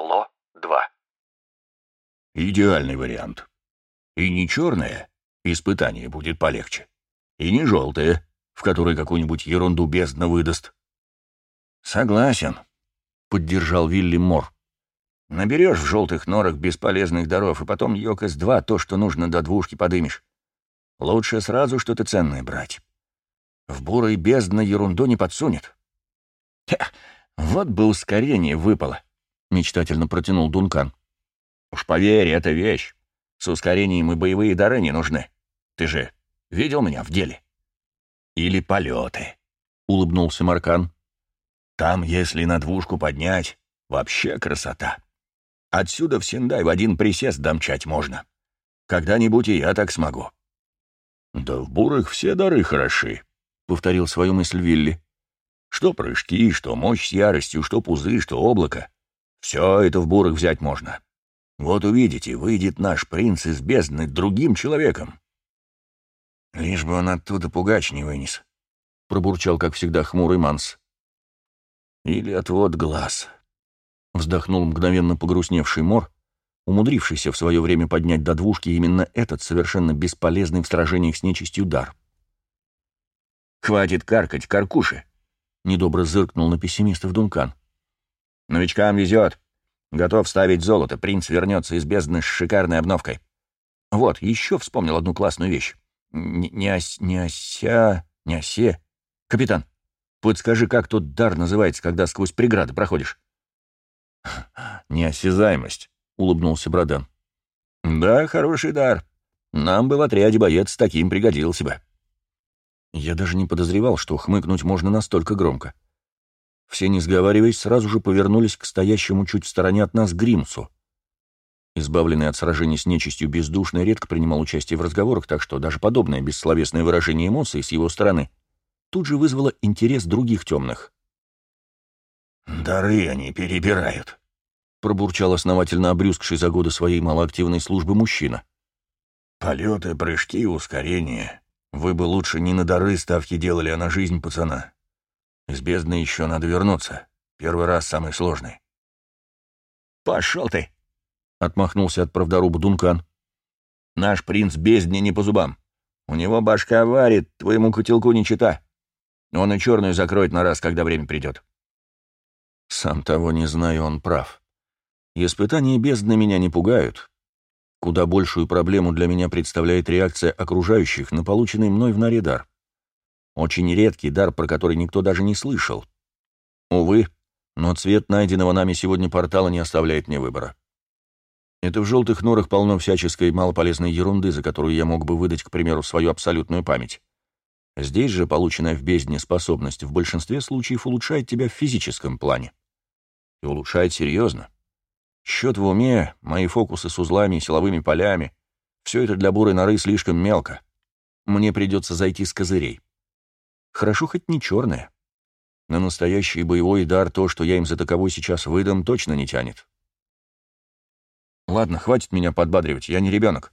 Ло-2. Идеальный вариант. И не черное, испытание будет полегче, и не желтое, в которой какую-нибудь ерунду бездна выдаст. Согласен, поддержал Вилли Мор. Наберешь в желтых норах бесполезных даров, и потом Йокос-2 то, что нужно до двушки подымешь. Лучше сразу что-то ценное брать. В бурой бездна ерунду не подсунет. вот бы ускорение выпало, — мечтательно протянул Дункан. Уж поверь, это вещь. С ускорением и боевые дары не нужны. Ты же видел меня в деле? Или полеты, — улыбнулся Маркан. Там, если на двушку поднять, вообще красота. Отсюда в Сендай в один присест домчать можно. Когда-нибудь и я так смогу. «Да в бурых все дары хороши», — повторил свою мысль Вилли. «Что прыжки, что мощь с яростью, что пузы, что облако. Все это в бурых взять можно. Вот увидите, выйдет наш принц из бездны другим человеком». «Лишь бы он оттуда пугач не вынес», — пробурчал, как всегда, хмурый Манс. «Или отвод глаз», — вздохнул мгновенно погрустневший Мор, умудрившийся в свое время поднять до двушки именно этот совершенно бесполезный в сражениях с нечистью дар. «Хватит каркать, каркуши!» — недобро зыркнул на пессимистов Дункан. «Новичкам везет. Готов ставить золото, принц вернется из бездны с шикарной обновкой. Вот, еще вспомнил одну классную вещь. Не, не, ось, не ося... не осе. Капитан, подскажи, как тот дар называется, когда сквозь преграды проходишь?» «Неосязаемость», — улыбнулся Бродан. «Да, хороший дар. Нам бы в отряде боец таким пригодился бы». Я даже не подозревал, что хмыкнуть можно настолько громко. Все, не сговариваясь, сразу же повернулись к стоящему чуть в стороне от нас Гримсу. Избавленный от сражений с нечистью бездушный редко принимал участие в разговорах, так что даже подобное бессловесное выражение эмоций с его стороны тут же вызвало интерес других темных. «Дары они перебирают», — пробурчал основательно обрюзгший за годы своей малоактивной службы мужчина. «Полеты, прыжки, ускорение. Вы бы лучше не на дары ставки делали, а на жизнь пацана. Из бездны еще надо вернуться. Первый раз самый сложный». «Пошел ты!» — отмахнулся от правдоруба Дункан. «Наш принц бездне не по зубам. У него башка варит, твоему котелку не чита. Он и черную закроет на раз, когда время придет». Сам того не знаю, он прав. Испытания бездны меня не пугают. Куда большую проблему для меня представляет реакция окружающих на полученный мной в норе дар. Очень редкий дар, про который никто даже не слышал. Увы, но цвет найденного нами сегодня портала не оставляет мне выбора. Это в желтых норах полно всяческой малополезной ерунды, за которую я мог бы выдать, к примеру, свою абсолютную память. Здесь же полученная в бездне способность в большинстве случаев улучшает тебя в физическом плане. И улучшает серьезно. Счет в уме, мои фокусы с узлами и силовыми полями — все это для бурой норы слишком мелко. Мне придется зайти с козырей. Хорошо хоть не черное. На настоящий боевой дар то, что я им за таковой сейчас выдам, точно не тянет. Ладно, хватит меня подбадривать, я не ребенок.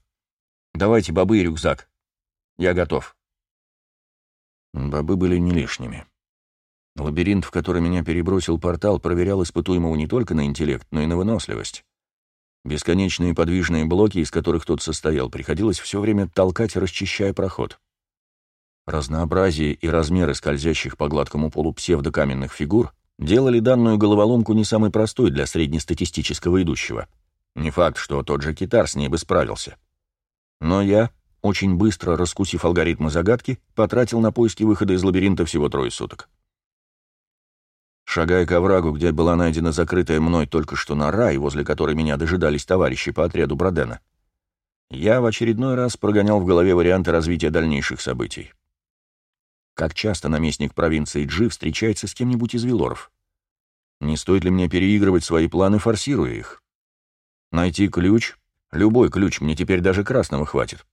Давайте бобы и рюкзак. Я готов. Бобы были не лишними. Лабиринт, в который меня перебросил портал, проверял испытуемого не только на интеллект, но и на выносливость. Бесконечные подвижные блоки, из которых тот состоял, приходилось все время толкать, расчищая проход. Разнообразие и размеры скользящих по гладкому полу псевдокаменных фигур делали данную головоломку не самой простой для среднестатистического идущего. Не факт, что тот же китар с ней бы справился. Но я, очень быстро раскусив алгоритмы загадки, потратил на поиски выхода из лабиринта всего трое суток. Шагая к оврагу, где была найдена закрытая мной только что нора, и возле которой меня дожидались товарищи по отряду Бродена, я в очередной раз прогонял в голове варианты развития дальнейших событий. Как часто наместник провинции Джи встречается с кем-нибудь из Вилоров? Не стоит ли мне переигрывать свои планы, форсируя их? Найти ключ, любой ключ, мне теперь даже красного хватит.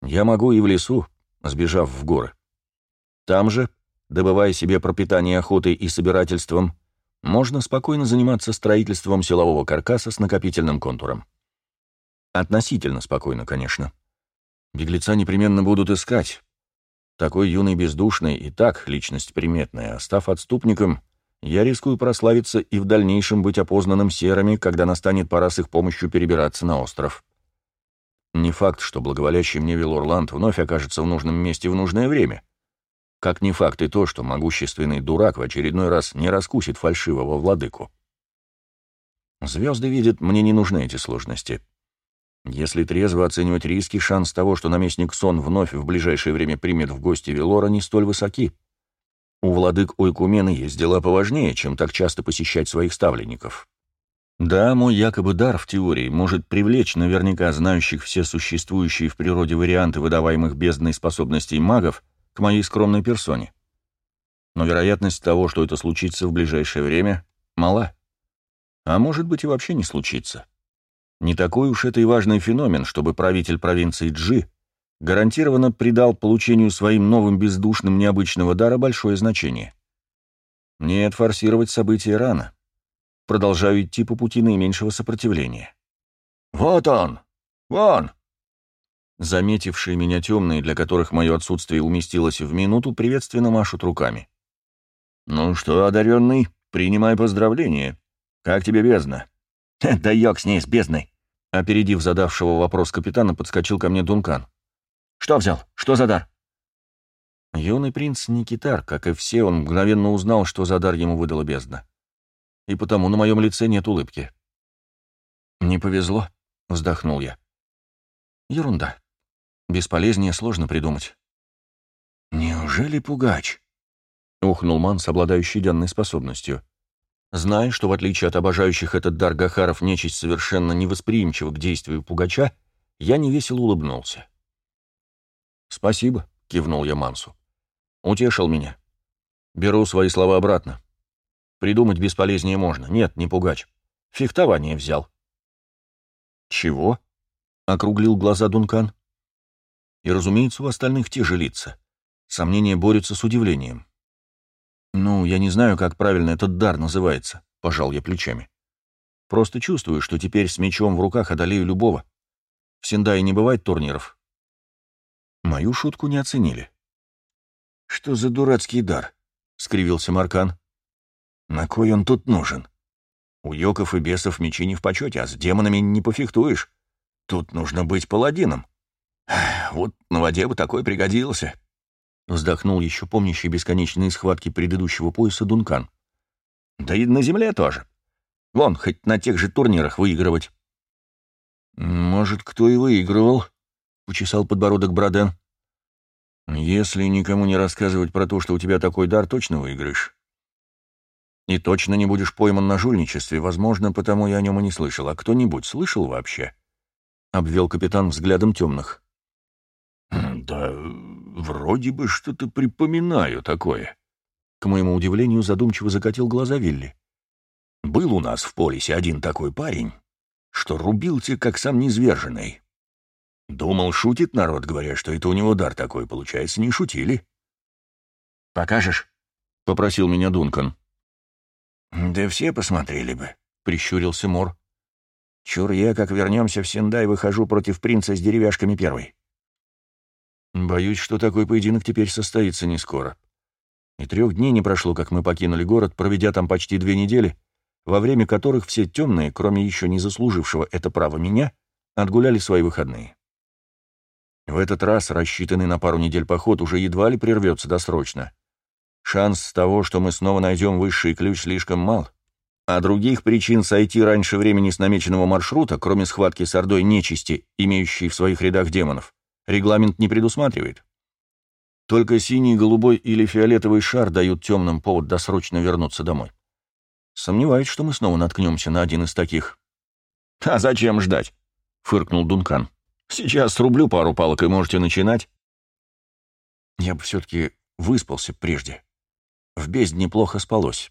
Я могу и в лесу, сбежав в горы. Там же добывая себе пропитание охотой и собирательством, можно спокойно заниматься строительством силового каркаса с накопительным контуром. Относительно спокойно, конечно. Беглеца непременно будут искать. Такой юный бездушный и так личность приметная, а став отступником, я рискую прославиться и в дальнейшем быть опознанным серыми, когда настанет пора с их помощью перебираться на остров. Не факт, что благоволящий мне Вилорланд вновь окажется в нужном месте в нужное время. Как не факт и то, что могущественный дурак в очередной раз не раскусит фальшивого владыку. Звезды видят, мне не нужны эти сложности. Если трезво оценивать риски, шанс того, что наместник Сон вновь в ближайшее время примет в гости Велора, не столь высоки. У владык Ойкумены есть дела поважнее, чем так часто посещать своих ставленников. Да, мой якобы дар в теории может привлечь наверняка знающих все существующие в природе варианты выдаваемых бездной способностей магов к моей скромной персоне. Но вероятность того, что это случится в ближайшее время, мала. А может быть и вообще не случится. Не такой уж это и важный феномен, чтобы правитель провинции Джи гарантированно придал получению своим новым бездушным необычного дара большое значение. Нет, форсировать события рано. Продолжаю идти по пути наименьшего сопротивления. «Вот он! Вон!» Заметившие меня темные, для которых мое отсутствие уместилось в минуту, приветственно машут руками. «Ну что, одаренный, принимай поздравления. Как тебе бездна?» «Да ёк с ней, с бездной. Опередив задавшего вопрос капитана, подскочил ко мне Дункан. «Что взял? Что за дар?» Юный принц не китар, как и все, он мгновенно узнал, что за дар ему выдала бездна. И потому на моем лице нет улыбки. «Не повезло», — вздохнул я. «Ерунда. Бесполезнее сложно придумать». «Неужели пугач?» — ухнул Манс, обладающий данной способностью. Зная, что в отличие от обожающих этот дар Гахаров нечисть совершенно невосприимчива к действию пугача, я невесело улыбнулся. «Спасибо», — кивнул я Мансу. «Утешил меня. Беру свои слова обратно. Придумать бесполезнее можно. Нет, не пугач. Фехтование взял». «Чего?» — округлил глаза Дункан. И, разумеется, у остальных те же лица. Сомнения борются с удивлением. «Ну, я не знаю, как правильно этот дар называется», — пожал я плечами. «Просто чувствую, что теперь с мечом в руках одолею любого. В Синдае не бывает турниров». Мою шутку не оценили. «Что за дурацкий дар?» — скривился Маркан. «На кой он тут нужен? У йоков и бесов мечи не в почете, а с демонами не пофехтуешь. Тут нужно быть паладином. Вот на воде бы такой пригодился». Вздохнул еще помнящий бесконечные схватки предыдущего пояса Дункан. Да и на земле тоже. Вон, хоть на тех же турнирах выигрывать. Может, кто и выигрывал, — почесал подбородок Броден. Если никому не рассказывать про то, что у тебя такой дар, точно выиграешь. И точно не будешь пойман на жульничестве, возможно, потому я о нем и не слышал. А кто-нибудь слышал вообще? Обвел капитан взглядом темных. Да вроде бы что-то припоминаю такое. К моему удивлению, задумчиво закатил глаза Вилли. Был у нас в полисе один такой парень, что рубился, как сам незверженный. Думал, шутит народ, говоря, что это у него дар такой, получается, не шутили. «Покажешь?» — попросил меня Дункан. «Да все посмотрели бы», — прищурился Мор. «Чур я, как вернемся в Сендай, выхожу против принца с деревяшками первой». Боюсь, что такой поединок теперь состоится не скоро. И трех дней не прошло, как мы покинули город, проведя там почти две недели, во время которых все темные, кроме еще не заслужившего это право меня, отгуляли свои выходные. В этот раз рассчитанный на пару недель поход уже едва ли прервется досрочно. Шанс того, что мы снова найдем высший ключ, слишком мал. А других причин сойти раньше времени с намеченного маршрута, кроме схватки с ордой нечисти, имеющей в своих рядах демонов, регламент не предусматривает. Только синий, голубой или фиолетовый шар дают темным повод досрочно вернуться домой. Сомневаюсь, что мы снова наткнемся на один из таких. «А зачем ждать?» — фыркнул Дункан. «Сейчас срублю пару палок, и можете начинать». Я бы все-таки выспался прежде. В бездне плохо спалось.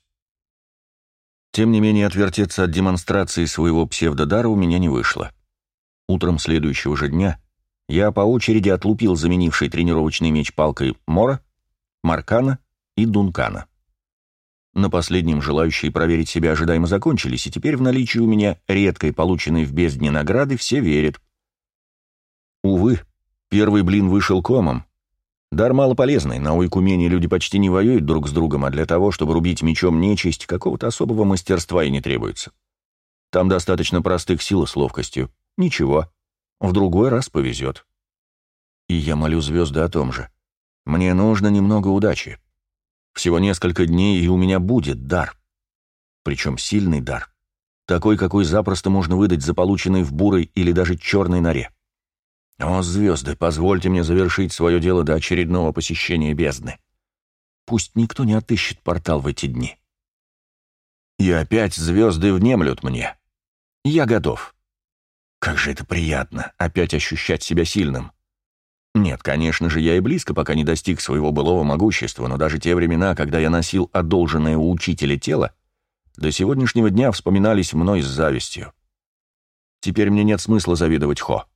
Тем не менее, отвертеться от демонстрации своего псевдодара у меня не вышло. Утром следующего же дня я по очереди отлупил заменивший тренировочный меч палкой Мора, Маркана и Дункана. На последнем желающие проверить себя ожидаемо закончились, и теперь в наличии у меня редкой полученной в бездне награды все верят. Увы, первый блин вышел комом. Дар малополезный, на Уйкумене люди почти не воюют друг с другом, а для того, чтобы рубить мечом нечисть, какого-то особого мастерства и не требуется. Там достаточно простых сил с ловкостью. Ничего. В другой раз повезет. И я молю звезды о том же. Мне нужно немного удачи. Всего несколько дней, и у меня будет дар. Причем сильный дар. Такой, какой запросто можно выдать за полученный в бурой или даже черной норе. О, звезды, позвольте мне завершить свое дело до очередного посещения бездны. Пусть никто не отыщет портал в эти дни. И опять звезды внемлют мне. Я готов. Как же это приятно, опять ощущать себя сильным. Нет, конечно же, я и близко пока не достиг своего былого могущества, но даже те времена, когда я носил одолженное у учителя тело, до сегодняшнего дня вспоминались мной с завистью. Теперь мне нет смысла завидовать Хо.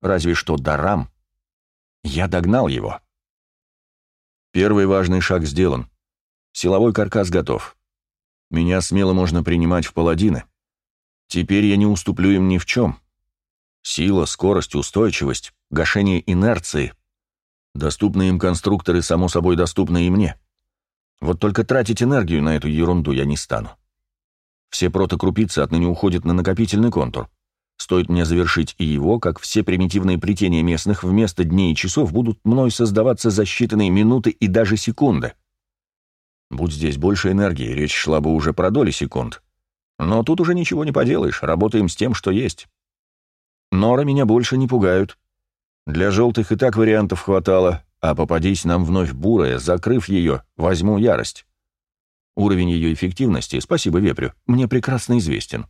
Разве что дарам. Я догнал его. Первый важный шаг сделан. Силовой каркас готов. Меня смело можно принимать в паладины. Теперь я не уступлю им ни в чем. Сила, скорость, устойчивость, гашение инерции. Доступные им конструкторы, само собой, доступны и мне. Вот только тратить энергию на эту ерунду я не стану. Все протокрупицы отныне уходят на накопительный контур. Стоит мне завершить и его, как все примитивные плетения местных вместо дней и часов будут мной создаваться за считанные минуты и даже секунды. Будь здесь больше энергии, речь шла бы уже про доли секунд. Но тут уже ничего не поделаешь, работаем с тем, что есть. Нора меня больше не пугают. Для желтых и так вариантов хватало, а попадись нам вновь бурая, закрыв ее, возьму ярость. Уровень ее эффективности, спасибо вепрю, мне прекрасно известен.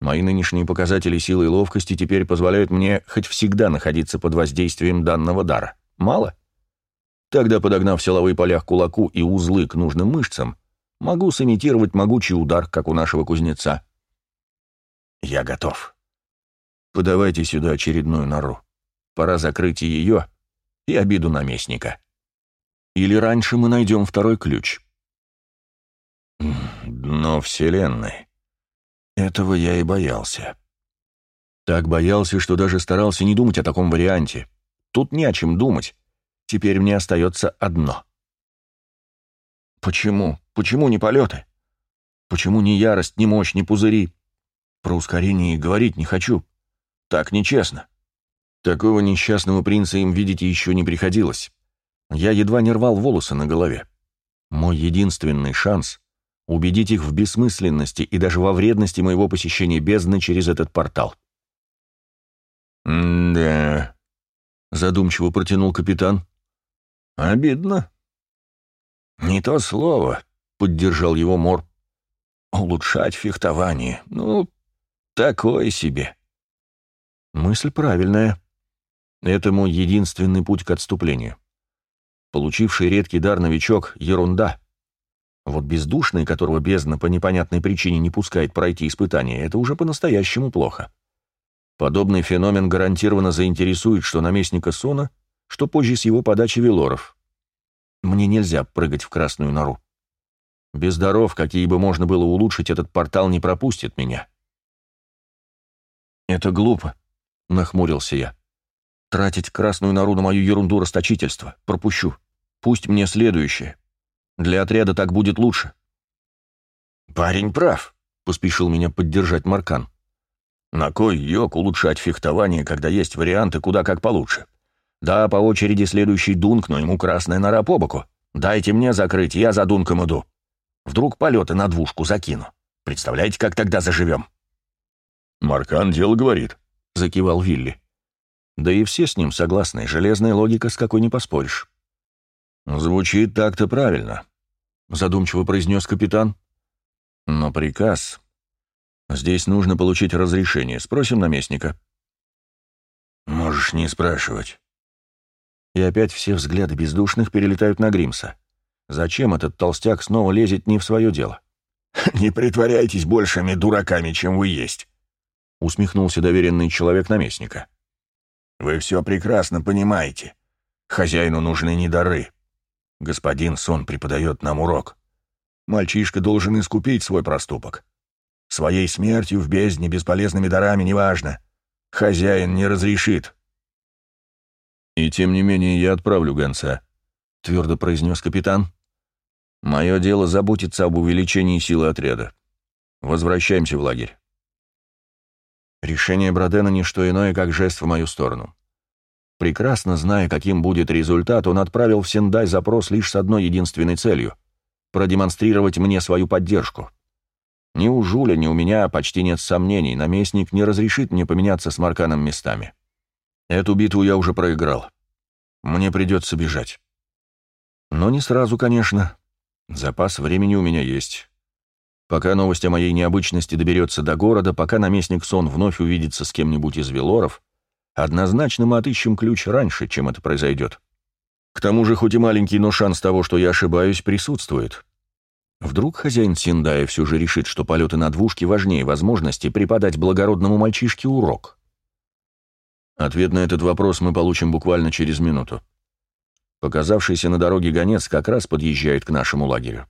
Мои нынешние показатели силы и ловкости теперь позволяют мне хоть всегда находиться под воздействием данного дара. Мало? Тогда, подогнав силовые поля к кулаку и узлы к нужным мышцам, могу сымитировать могучий удар, как у нашего кузнеца. Я готов. Подавайте сюда очередную нору. Пора закрыть ее и обиду наместника. Или раньше мы найдем второй ключ. Дно Вселенной. Этого я и боялся. Так боялся, что даже старался не думать о таком варианте. Тут не о чем думать. Теперь мне остается одно. Почему? Почему не полеты? Почему ни ярость, ни мощь, ни пузыри? Про ускорение и говорить не хочу. Так нечестно. Такого несчастного принца им видеть еще не приходилось. Я едва не рвал волосы на голове. Мой единственный шанс убедить их в бессмысленности и даже во вредности моего посещения бездны через этот портал. «Да», — задумчиво протянул капитан. «Обидно». «Не то слово», — поддержал его Мор. «Улучшать фехтование. Ну, такое себе». Мысль правильная. Это мой единственный путь к отступлению. Получивший редкий дар новичок — ерунда. Вот бездушный, которого бездна по непонятной причине не пускает пройти испытание, это уже по-настоящему плохо. Подобный феномен гарантированно заинтересует что наместника Сона, что позже с его подачи Велоров. Мне нельзя прыгать в красную нору. Без даров, какие бы можно было улучшить, этот портал не пропустит меня. «Это глупо», — нахмурился я. «Тратить красную нору на мою ерунду расточительство. Пропущу. Пусть мне следующее. Для отряда так будет лучше». «Парень прав», — поспешил меня поддержать Маркан. «На кой йог улучшать фехтование, когда есть варианты куда как получше? Да, по очереди следующий дунк, но ему красная нора по боку. Дайте мне закрыть, я за дунком иду. Вдруг полеты на двушку закину. Представляете, как тогда заживем?» «Маркан дело говорит», — закивал Вилли. Да и все с ним согласны, железная логика, с какой не поспоришь. «Звучит так-то правильно», — задумчиво произнес капитан. «Но приказ... Здесь нужно получить разрешение. Спросим наместника». «Можешь не спрашивать». И опять все взгляды бездушных перелетают на Гримса. Зачем этот толстяк снова лезет не в свое дело? «Не притворяйтесь большими дураками, чем вы есть», — усмехнулся доверенный человек наместника. «Вы все прекрасно понимаете. Хозяину нужны не дары, Господин Сон преподает нам урок. Мальчишка должен искупить свой проступок. Своей смертью в бездне, бесполезными дарами, неважно. Хозяин не разрешит. «И тем не менее я отправлю гонца», — твердо произнес капитан. «Мое дело заботиться об увеличении силы отряда. Возвращаемся в лагерь». Решение Бродена — не что иное, как жест в мою сторону. Прекрасно зная, каким будет результат, он отправил в Сендай запрос лишь с одной единственной целью — продемонстрировать мне свою поддержку. Ни у Жуля, ни у меня почти нет сомнений, наместник не разрешит мне поменяться с Марканом местами. Эту битву я уже проиграл. Мне придется бежать. Но не сразу, конечно. Запас времени у меня есть. Пока новость о моей необычности доберется до города, пока наместник Сон вновь увидится с кем-нибудь из Велоров, однозначно мы отыщем ключ раньше, чем это произойдет. К тому же, хоть и маленький, но шанс того, что я ошибаюсь, присутствует. Вдруг хозяин Синдая все же решит, что полеты на двушке важнее возможности преподать благородному мальчишке урок. Ответ на этот вопрос мы получим буквально через минуту. Показавшийся на дороге гонец как раз подъезжает к нашему лагерю.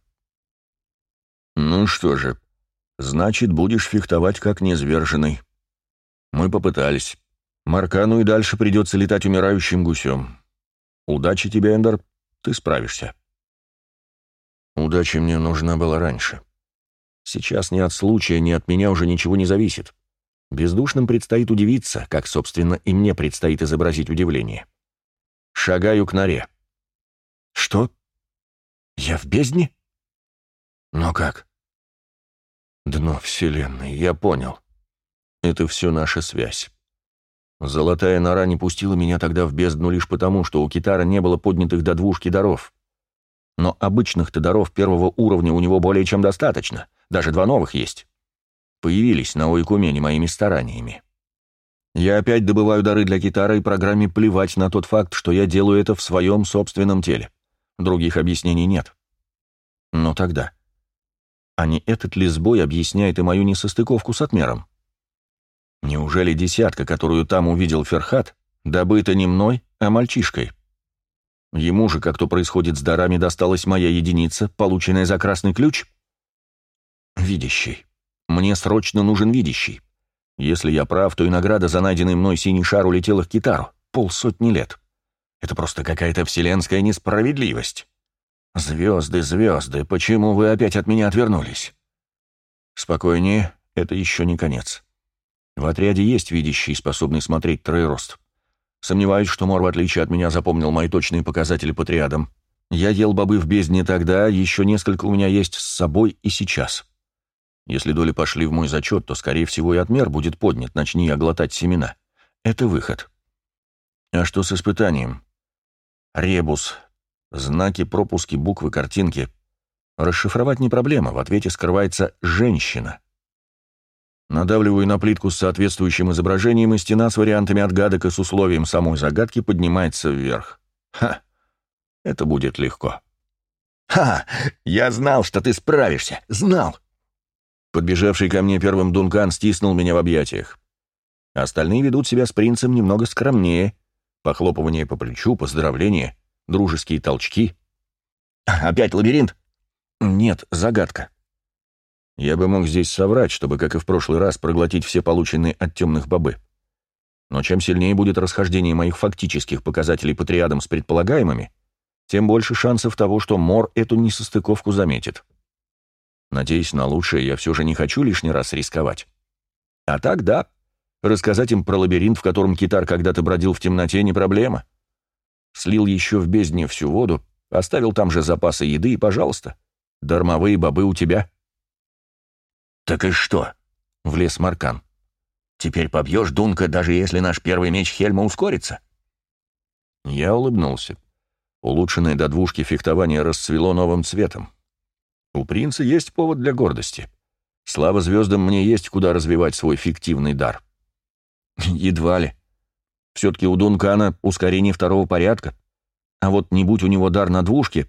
Ну что же, значит, будешь фехтовать как незверженный. Мы попытались. Маркану и дальше придется летать умирающим гусем. Удачи тебе, Эндер, ты справишься. Удача мне нужна была раньше. Сейчас ни от случая, ни от меня уже ничего не зависит. Бездушным предстоит удивиться, как, собственно, и мне предстоит изобразить удивление. Шагаю к норе. Что? Я в бездне? Но как? Дно Вселенной, я понял. Это все наша связь. Золотая нора не пустила меня тогда в бездну лишь потому, что у Китара не было поднятых до двушки даров. Но обычных-то даров первого уровня у него более чем достаточно. Даже два новых есть. Появились на Ойкумене моими стараниями. Я опять добываю дары для Китара, и программе плевать на тот факт, что я делаю это в своем собственном теле. Других объяснений нет. Но тогда... А не этот ли сбой объясняет и мою несостыковку с отмером? Неужели десятка, которую там увидел Ферхат, добыта не мной, а мальчишкой? Ему же, как то происходит с дарами, досталась моя единица, полученная за красный ключ? Видящий. Мне срочно нужен видящий. Если я прав, то и награда за найденный мной синий шар улетела к китару. Полсотни лет. Это просто какая-то вселенская несправедливость. Звезды, звезды, почему вы опять от меня отвернулись? Спокойнее, это еще не конец. В отряде есть видящий, способный смотреть троерост. Сомневаюсь, что Мор, в отличие от меня, запомнил мои точные показатели по триадам. Я ел бобы в бездне тогда, еще несколько у меня есть с собой и сейчас. Если доли пошли в мой зачет, то, скорее всего, и отмер будет поднят, начни я глотать семена. Это выход. А что с испытанием? Ребус. Знаки, пропуски, буквы, картинки. Расшифровать не проблема, в ответе скрывается «женщина». Надавливаю на плитку с соответствующим изображением, и стена с вариантами отгадок и с условием самой загадки поднимается вверх. Ха! Это будет легко. «Ха! Я знал, что ты справишься! Знал!» Подбежавший ко мне первым Дункан стиснул меня в объятиях. Остальные ведут себя с принцем немного скромнее. Похлопывание по плечу, поздравления, дружеские толчки. «Опять лабиринт?» «Нет, загадка. Я бы мог здесь соврать, чтобы, как и в прошлый раз, проглотить все полученные от темных бобы. Но чем сильнее будет расхождение моих фактических показателей по триадам с предполагаемыми, тем больше шансов того, что Мор эту несостыковку заметит. Надеюсь на лучшее, я все же не хочу лишний раз рисковать. А так, да, рассказать им про лабиринт, в котором китар когда-то бродил в темноте, не проблема. Слил еще в бездне всю воду, оставил там же запасы еды и, пожалуйста, дармовые бобы у тебя. «Так и что?» — влез Маркан. «Теперь побьешь Дунка, даже если наш первый меч Хельма ускорится?» Я улыбнулся. Улучшенное до двушки фехтование расцвело новым цветом. У принца есть повод для гордости. Слава звездам мне есть куда развивать свой фиктивный дар. Едва ли. Все-таки у Дункана ускорение второго порядка. А вот не будь у него дар на двушке...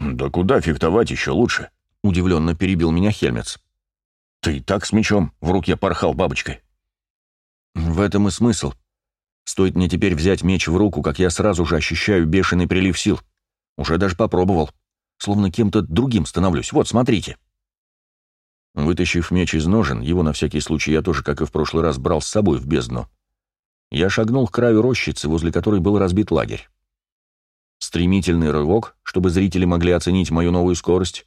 «Да куда фехтовать еще лучше?» — удивленно перебил меня Хельмец. Ты и так с мечом в руке порхал бабочкой. В этом и смысл. Стоит мне теперь взять меч в руку, как я сразу же ощущаю бешеный прилив сил. Уже даже попробовал. Словно кем-то другим становлюсь. Вот, смотрите. Вытащив меч из ножен, его на всякий случай я тоже, как и в прошлый раз, брал с собой в бездну. Я шагнул к краю рощицы, возле которой был разбит лагерь. Стремительный рывок, чтобы зрители могли оценить мою новую скорость,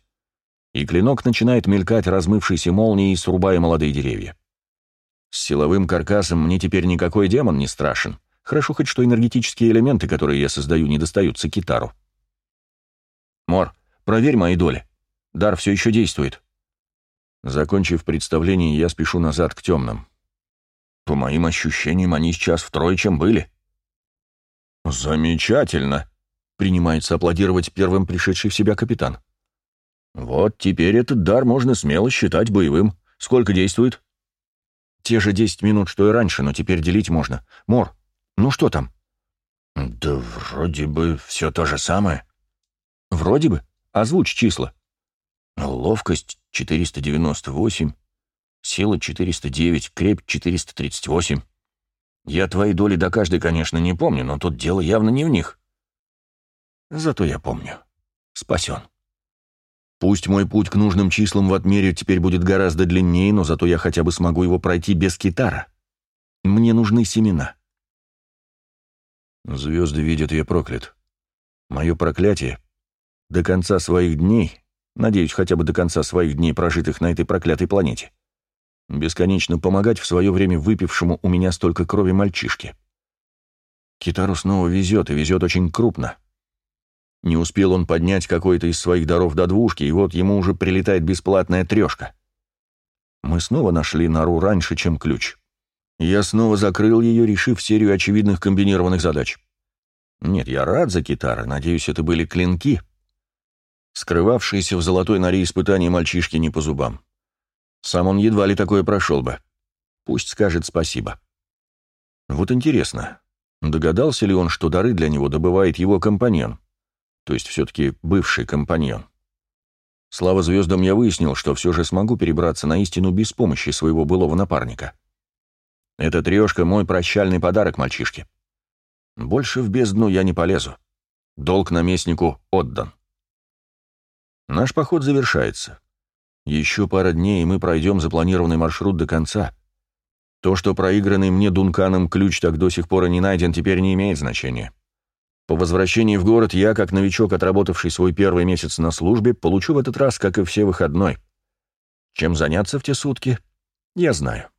и клинок начинает мелькать размывшейся молнией, срубая молодые деревья. С силовым каркасом мне теперь никакой демон не страшен. Хорошо хоть что энергетические элементы, которые я создаю, не достаются китару. Мор, проверь мои доли. Дар все еще действует. Закончив представление, я спешу назад к темным. По моим ощущениям, они сейчас втрое, чем были. «Замечательно!» — принимается аплодировать первым пришедший в себя капитан. «Вот теперь этот дар можно смело считать боевым. Сколько действует?» «Те же десять минут, что и раньше, но теперь делить можно. Мор, ну что там?» «Да вроде бы все то же самое». «Вроде бы? Озвучь числа». «Ловкость 498, сила 409, крепь 438. Я твои доли до каждой, конечно, не помню, но тут дело явно не в них. Зато я помню. Спасен». Пусть мой путь к нужным числам в отмере теперь будет гораздо длиннее, но зато я хотя бы смогу его пройти без китара. Мне нужны семена. Звезды видят, я проклят. Мое проклятие до конца своих дней, надеюсь, хотя бы до конца своих дней, прожитых на этой проклятой планете, бесконечно помогать в свое время выпившему у меня столько крови мальчишке. Китару снова везет, и везет очень крупно. Не успел он поднять какой-то из своих даров до двушки, и вот ему уже прилетает бесплатная трешка. Мы снова нашли нору раньше, чем ключ. Я снова закрыл ее, решив серию очевидных комбинированных задач. Нет, я рад за китары, надеюсь, это были клинки. Скрывавшиеся в золотой норе испытания мальчишки не по зубам. Сам он едва ли такое прошел бы. Пусть скажет спасибо. Вот интересно, догадался ли он, что дары для него добывает его компаньон? то есть все-таки бывший компаньон. Слава звездам я выяснил, что все же смогу перебраться на истину без помощи своего былого напарника. Эта трешка — мой прощальный подарок мальчишке. Больше в бездну я не полезу. Долг наместнику отдан. Наш поход завершается. Еще пара дней, и мы пройдем запланированный маршрут до конца. То, что проигранный мне Дунканом ключ так до сих пор и не найден, теперь не имеет значения. По возвращении в город я, как новичок, отработавший свой первый месяц на службе, получу в этот раз, как и все, выходной. Чем заняться в те сутки, я знаю.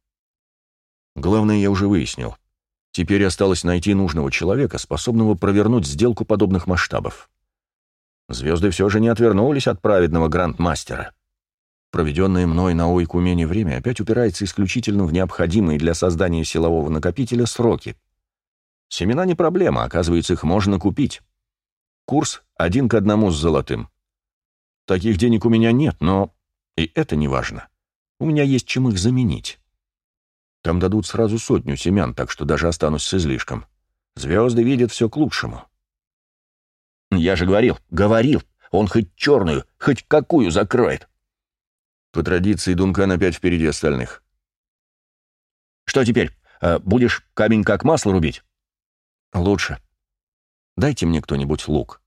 Главное, я уже выяснил. Теперь осталось найти нужного человека, способного провернуть сделку подобных масштабов. Звезды все же не отвернулись от праведного грандмастера. Проведенное мной на Ойкумене время опять упирается исключительно в необходимые для создания силового накопителя сроки — Семена не проблема, оказывается, их можно купить. Курс один к одному с золотым. Таких денег у меня нет, но и это не важно. У меня есть чем их заменить. Там дадут сразу сотню семян, так что даже останусь с излишком. Звезды видят все к лучшему. Я же говорил, говорил, он хоть черную, хоть какую закроет. По традиции Дункан опять впереди остальных. Что теперь, э, будешь камень как масло рубить? Лучше. Дайте мне кто-нибудь лук.